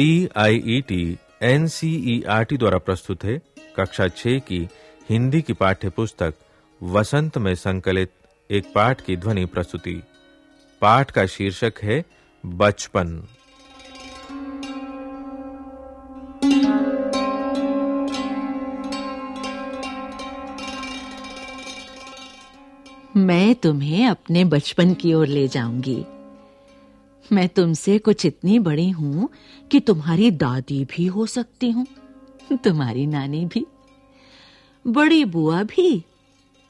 C I E T N C E R T द्वारा प्रस्तुत है कक्षा छह की हिंदी की पाठ्य पुस्तक वसंत में संकलित एक पाठ की ध्वनि प्रस्तुति। पाठ का शीर्षक है बचपन। मैं तुम्हें अपने बचपन की ओर ले जाऊँगी। मैं तुमसे कुछ इतनी बड़ी हूँ कि तुम्हारी दादी भी हो सकती हूँ, तुम्हारी नानी भी, बड़ी बुआ भी,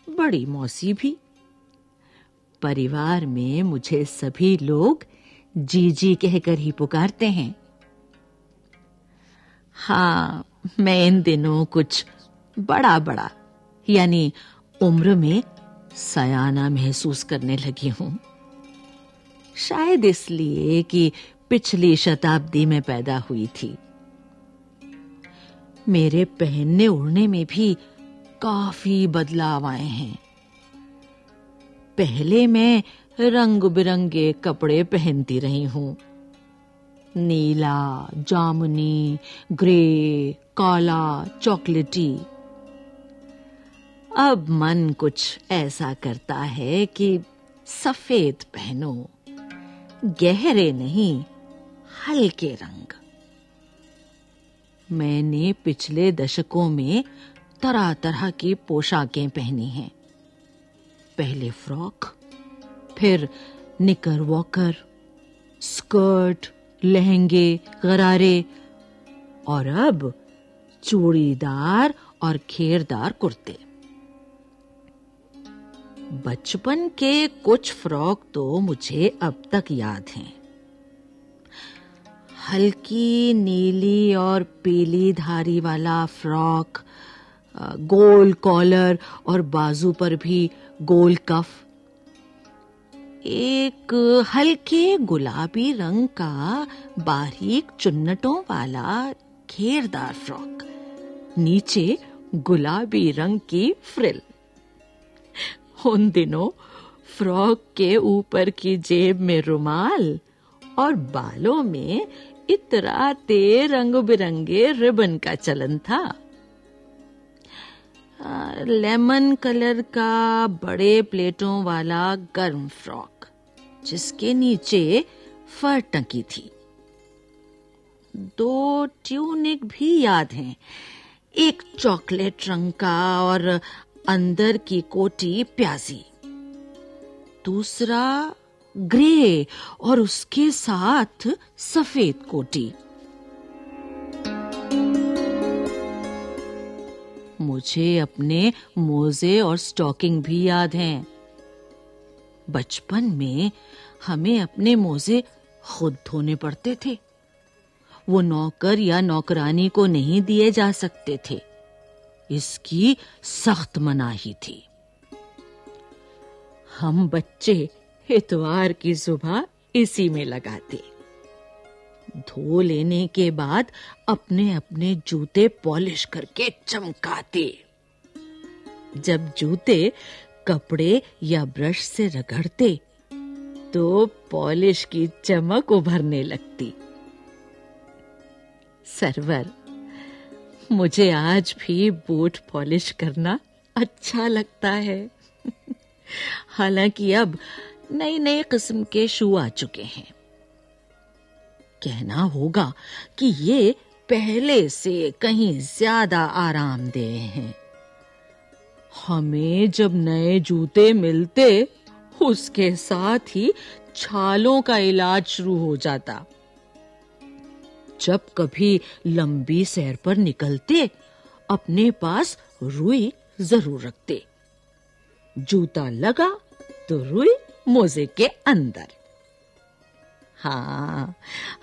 बड़ी मौसी भी। परिवार में मुझे सभी लोग जीजी कहकर ही पुकारते हैं। हाँ मैं इन दिनों कुछ बड़ा बड़ा यानी उम्र में सयाना महसूस करने लगी हूँ। शायद इसलिए कि पिछली शताब्दी में पैदा हुई थी। मेरे पहनने ओढ़ने में भी काफ़ी बदलाव आए हैं। पहले मैं रंग बिरंगे कपड़े पहनती रही हूँ। नीला, जामुनी, ग्रे, काला, चॉकलेटी। अब मन कुछ ऐसा करता है कि सफ़ेद पहनो। गहरे नहीं, हल्के रंग। मैंने पिछले दशकों में तरह-तरह की पोशाकें पहनी हैं। पहले फ्रॉक, फिर निकर वॉकर, स्कर्ट, लहंगे, गरारे, और अब चूड़ीदार और घेरदार कुर्ते। बचपन के कुछ फ्रॉक तो मुझे अब तक याद हैं। हल्की, नीली और पीली धारी वाला फ्रॉक गोल कॉलर और बाजू पर भी गोल कफ। एक हल्के गुलाबी रंग का बारीक चुन्नटों वाला घेरदार फ्रॉक, नीचे गुलाबी रंग की फ्रिल। उन दिनों फ्रॉक के ऊपर की जेब में रुमाल और बालों में इतराते रंग बिरंगे रिबन का चलन था। लेमन कलर का बड़े प्लेटों वाला गर्म फ्रॉक जिसके नीचे फर टंकी थी। दो ट्यूनिक भी याद हैं। एक चॉकलेट रंग का और अंदर की कोटी प्याजी दूसरा ग्रे और उसके साथ सफ़ेद कोटी। मुझे अपने मोजे और स्टॉकिंग भी याद हैं। बचपन में हमें अपने मोजे खुद धोने पड़ते थे। वो नौकर या नौकरानी को नहीं दिए जा सकते थे। इसकी सख्त मनाही थी। हम बच्चे इतवार की सुबह इसी में लगाते। धो लेने के बाद अपने अपने जूते पॉलिश करके चमकाते। जब जूते कपड़े या ब्रश से रगड़ते तो पॉलिश की चमक उभरने लगती। सरवर मुझे आज भी बूट पॉलिश करना अच्छा लगता है। हालाँकि अब नई नई किस्म के शू आ चुके हैं। कहना होगा कि ये पहले से कहीं ज़्यादा आरामदेह हैं। हमें जब नए जूते मिलते, उसके साथ ही छालों का इलाज शुरू हो जाता। जब कभी लंबी सैर पर निकलते, अपने पास रुई ज़रूर रखते। जूता लगा तो रुई मोजे के अंदर। हाँ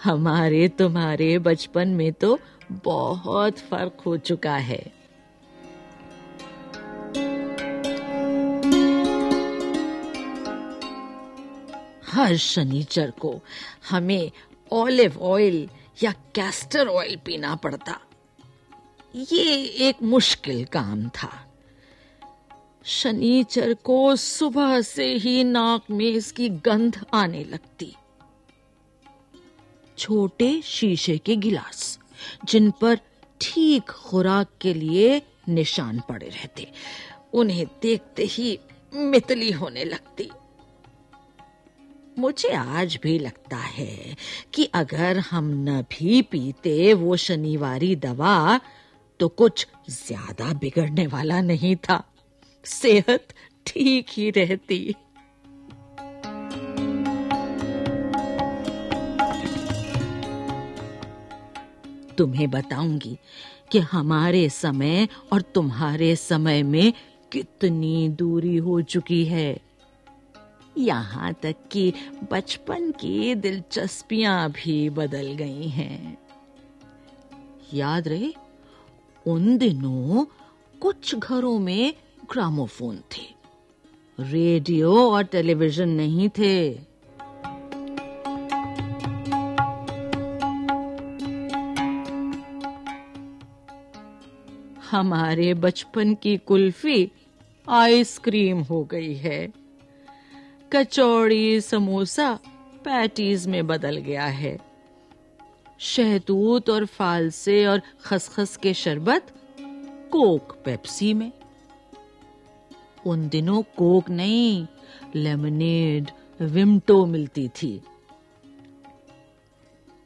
हमारे तुम्हारे बचपन में तो बहुत फ़र्क हो चुका है। हर शनिचर को हमें ऑलिव ऑयल या कैस्टर ऑयल पीना पड़ता। ये एक मुश्किल काम था। शनिचर को सुबह से ही नाक में इसकी गंध आने लगती। छोटे शीशे के गिलास, जिन पर ठीक खुराक के लिए निशान पड़े रहते, उन्हें देखते ही मितली होने लगती। मुझे आज भी लगता है कि अगर हम न भी पीते वो शनिवारी दवा तो कुछ ज़्यादा बिगड़ने वाला नहीं था। सेहत ठीक ही रहती। तुम्हें बताऊँगी कि हमारे समय और तुम्हारे समय में कितनी दूरी हो चुकी है। यहाँ तक कि बचपन की दिलचस्पियाँ भी बदल गई हैं। याद रहे, उन दिनों कुछ घरों में ग्रामोफोन थे। रेडियो और टेलीविज़न नहीं थे। हमारे बचपन की कुल्फी आइसक्रीम हो गई है। कचौड़ी, समोसा पैटीज में बदल गया है। शहतूत और फालसे और खसखस के शरबत कोक, पेप्सी में। उन दिनों कोक नहीं, लेमनेड, विमटो मिलती थी।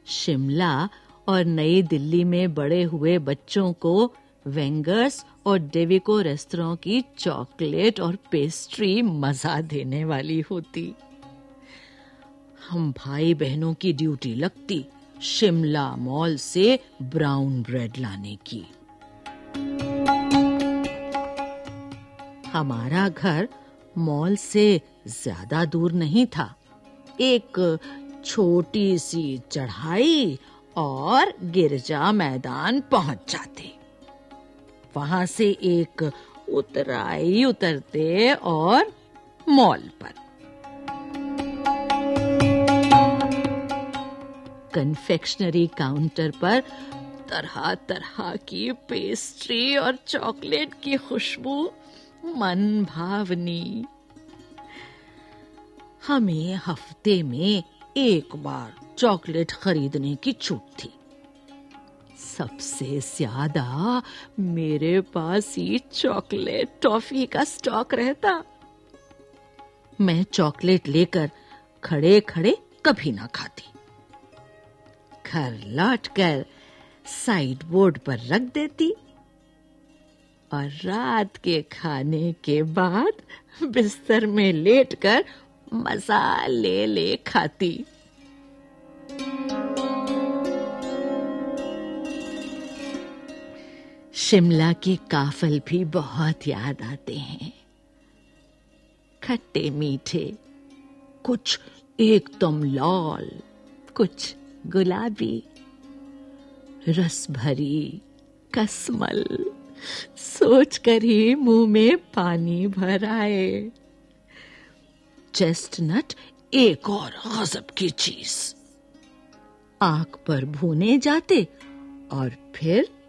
शिमला और नई दिल्ली में बड़े हुए बच्चों को वेंगर्स और डेविको रेस्तरां की चॉकलेट और पेस्ट्री मज़ा देने वाली होती। हम भाई बहनों की ड्यूटी लगती शिमला मॉल से ब्राउन ब्रेड लाने की। हमारा घर मॉल से ज़्यादा दूर नहीं था। एक छोटी सी चढ़ाई और गिरजा मैदान पहुँच जाते। वहाँ से एक उतराई उतरते और मॉल पर। कन्फेक्शनरी काउंटर पर तरह तरह की पेस्ट्री और चॉकलेट की खुशबू मन भावनी हमें हफ़्ते में एक बार चॉकलेट खरीदने की छूट थी। सबसे ज़्यादा मेरे पास ही चॉकलेट टॉफी का स्टॉक रहता। मैं चॉकलेट लेकर खड़े खड़े कभी ना खाती। घर लौट कर साइड बोर्ड पर रख देती और रात के खाने के बाद बिस्तर में लेटकर मज़ा ले ले खाती। शिमला के काफल भी बहुत याद आते हैं। खट्टे मीठे, कुछ एकदम लाल, कुछ गुलाबी रस भरी कसमल सोच कर ही मुँह में पानी भर आए। चेस्टनट एक और गजब की चीज़। आँख पर भूने जाते और फिर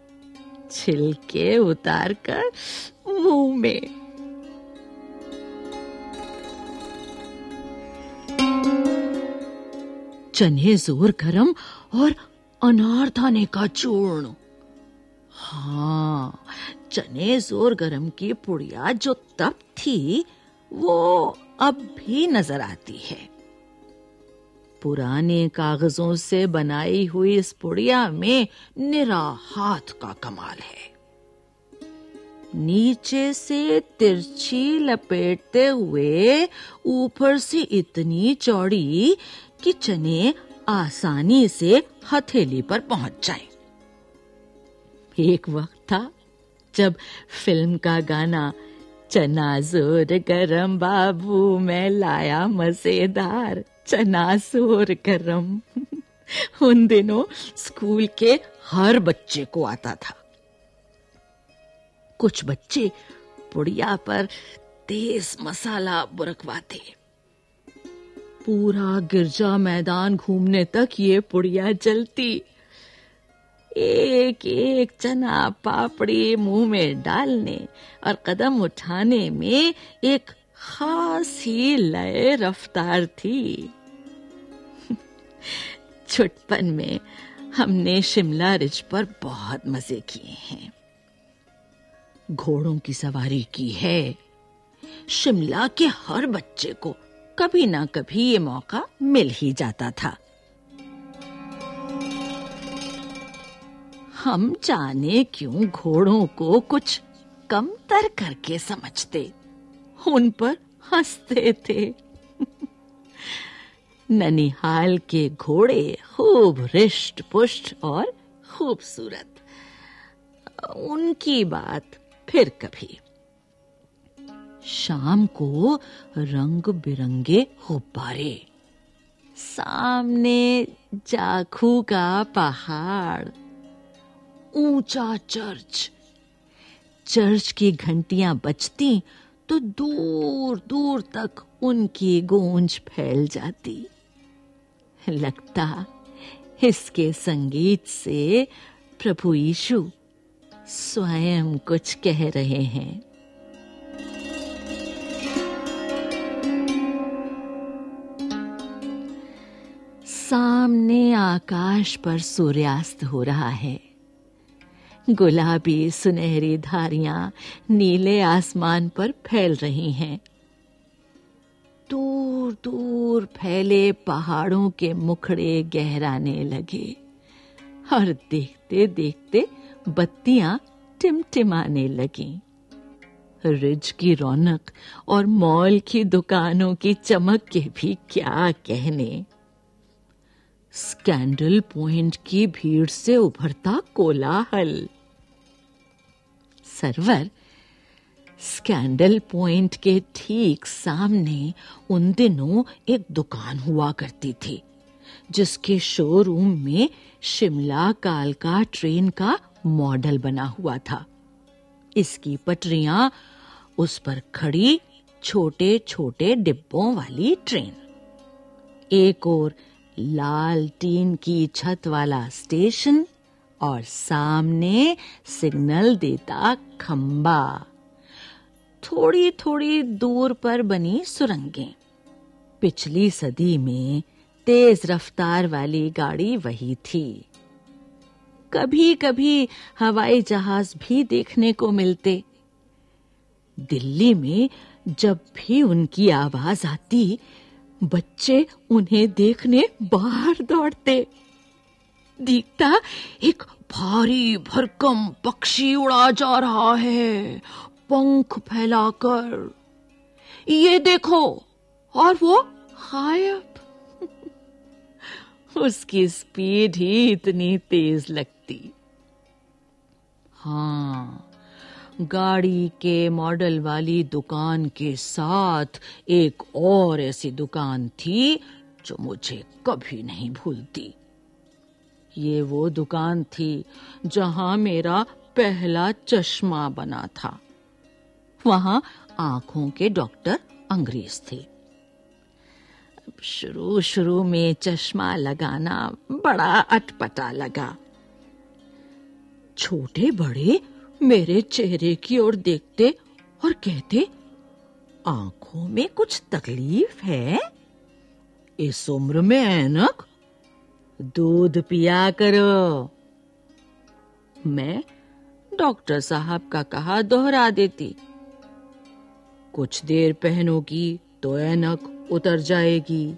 छिलके उतार कर मुँह में। चने ज़ोर गरम और अनार अनारदाने का चूर्ण। हाँ चने ज़ोर गरम की पुड़िया जो तब थी, वो अब भी नज़र आती है। पुराने कागजों से बनाई हुई इस पुड़िया में निरा हाथ का कमाल है। नीचे से तिरछी लपेटते हुए ऊपर से इतनी चौड़ी कि चने आसानी से हथेली पर पहुँच जाए। एक वक्त था जब फ़िल्म का गाना चना ज़ोर गरम बाबू मैं लाया मज़ेदार। चना ज़ोर गरम। उन दिनों स्कूल के हर बच्चे को आता था। कुछ बच्चे पुड़िया पर तेज मसाला बुरकवाते। पूरा गिरजा मैदान घूमने तक ये पुड़िया जलती। एक एक चना पापड़ी मुँह में डालने और कदम उठाने में एक खास ही लय रफ्तार थी। छुटपन में हमने शिमला रिज पर बहुत मज़े किए हैं। घोड़ों की सवारी की है। शिमला के हर बच्चे को कभी ना कभी ये मौका मिल ही जाता था। हम जाने क्यों घोड़ों को कुछ कम तर करके समझते? उन पर हँसते थे। ननिहाल के घोड़े खूब रिष्ट पुष्ट और खूबसूरत। उनकी बात फिर कभी। शाम को रंग बिरंगे गुब्बारे। सामने जाखू का पहाड़। ऊँचा चर्च। चर्च की घंटियाँ बजती तो दूर दूर तक उनकी गूंज फैल जाती। लगता इसके संगीत से प्रभु यीशु स्वयं कुछ कह रहे हैं। सामने आकाश पर सूर्यास्त हो रहा है। गुलाबी सुनहरी धारियाँ नीले आसमान पर फैल रही हैं। दूर दूर फैले पहाड़ों के मुखड़े गहराने लगे और देखते देखते बत्तियाँ टिमटिमाने लगी। रिज की रौनक और मॉल की दुकानों की चमक के भी क्या कहने। स्कैंडल पॉइंट की भीड़ से उभरता कोलाहल। सरवर, स्कैंडल पॉइंट के ठीक सामने उन दिनों एक दुकान हुआ करती थी, जिसके शोरूम में शिमला कालका ट्रेन का मॉडल बना हुआ था। इसकी पटरियाँ उस पर खड़ी छोटे छोटे डिब्बों वाली ट्रेन। एक और लाल टीन की छत वाला स्टेशन और सामने सिग्नल देता खंबा। थोड़ी थोड़ी दूर पर बनी सुरंगें। पिछली सदी में तेज रफ्तार वाली गाड़ी वही थी। कभी कभी हवाई जहाज़ भी देखने को मिलते। दिल्ली में जब भी उनकी आवाज़ आती बच्चे उन्हें देखने बाहर दौड़ते। दिखता एक भारी भरकम पक्षी उड़ा जा रहा है, पंख फैलाकर। ये देखो, और वो गायब उसकी स्पीड ही इतनी तेज लगती। हाँ गाड़ी के मॉडल वाली दुकान के साथ एक और ऐसी दुकान थी जो मुझे कभी नहीं भूलती। ये वो दुकान थी जहाँ मेरा पहला चश्मा बना था। वहाँ आँखों के डॉक्टर अंग्रेज़ थे। शुरू शुरू में चश्मा लगाना बड़ा अटपटा लगा। छोटे बड़े मेरे चेहरे की ओर देखते और कहते, आँखों में कुछ तकलीफ़ है? इस उम्र में ऐनक, दूध पिया करो। मैं डॉक्टर साहब का कहा दोहरा देती। कुछ देर पहनोगी तो ऐनक उतर जाएगी।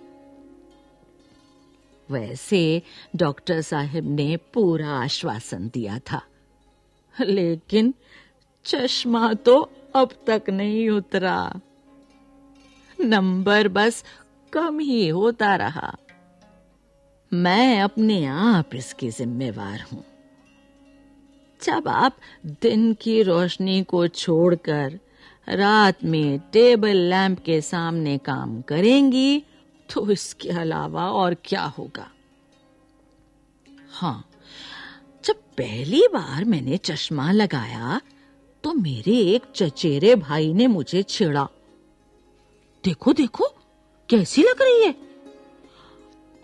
वैसे डॉक्टर साहब ने पूरा आश्वासन दिया था। लेकिन चश्मा तो अब तक नहीं उतरा। नंबर बस कम ही होता रहा। मैं अपने आप इसकी जिम्मेवार हूँ। जब आप दिन की रोशनी को छोड़कर रात में टेबल लैंप के सामने काम करेंगी तो इसके अलावा और क्या होगा? हाँ पहली बार मैंने चश्मा लगाया तो मेरे एक चचेरे भाई ने मुझे छेड़ा। देखो देखो, कैसी लग रही है?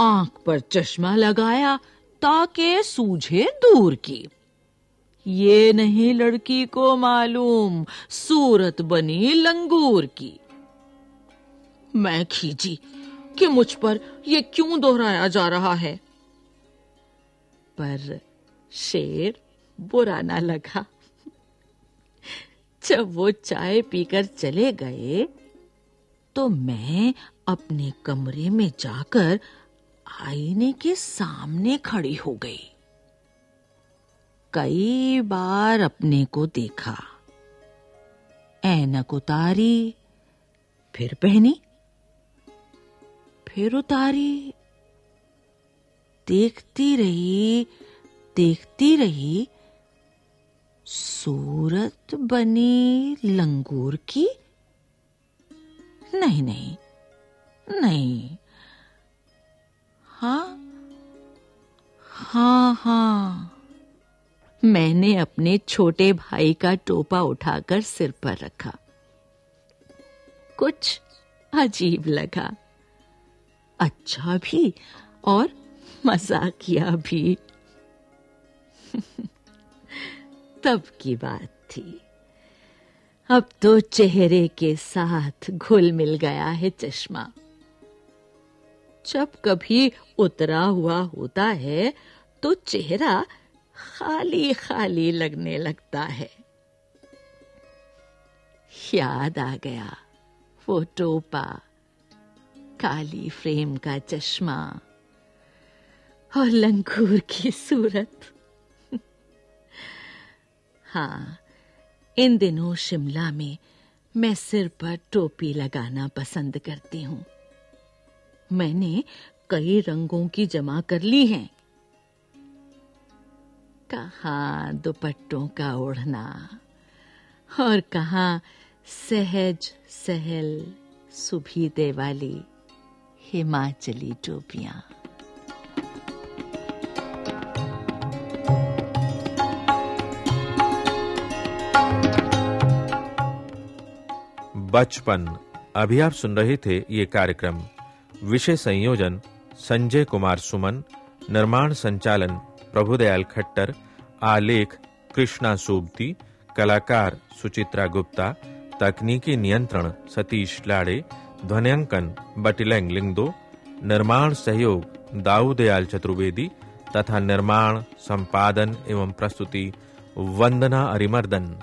आँख पर चश्मा लगाया ताकि सूझे दूर की। ये नहीं लड़की को मालूम, सूरत बनी लंगूर की। मैं खींची कि मुझ पर ये क्यों दोहराया जा रहा है? पर शेर बुरा ना लगा। जब वो चाय पीकर चले गए तो मैं अपने कमरे में जाकर आईने के सामने खड़ी हो गई। कई बार अपने को देखा। ऐनक उतारी फिर पहनी, फिर उतारी। देखती रही देखती रही, सूरत बनी लंगूर की? नहीं नहीं नहीं। हाँ हाँ हाँ। मैंने अपने छोटे भाई का टोपा उठाकर सिर पर रखा। कुछ अजीब लगा। अच्छा भी और मजाकिया भी। तब की बात थी। अब तो चेहरे के साथ घुल मिल गया है चश्मा। जब कभी उतरा हुआ होता है तो चेहरा खाली खाली लगने लगता है। याद आ गया वो टोपा, काली फ्रेम का चश्मा और लंगूर की सूरत। हाँ इन दिनों शिमला में मैं सिर पर टोपी लगाना पसंद करती हूँ। मैंने कई रंगों की जमा कर ली हैं। कहा दुपट्टों का ओढ़ना और कहा सहज सहल सुभीदे वाली हिमाचली टोपियाँ। बचपन। अभी आप सुन रहे थे ये कार्यक्रम। विषय संयोजन, संजय कुमार सुमन, निर्माण संचालन, प्रभुदयाल खट्टर, आलेख, कृष्णा सोबती कलाकार सुचित्रा गुप्ता, तकनीकी नियंत्रण सतीश लाड़े, ध्वनियांकन बटिलैंग लिंगदो, निर्माण सहयोग दाऊदयाल चतुर्वेदी, तथा निर्माण, संपादन एवं प्रस्तुति वंदना अरिमर्दन।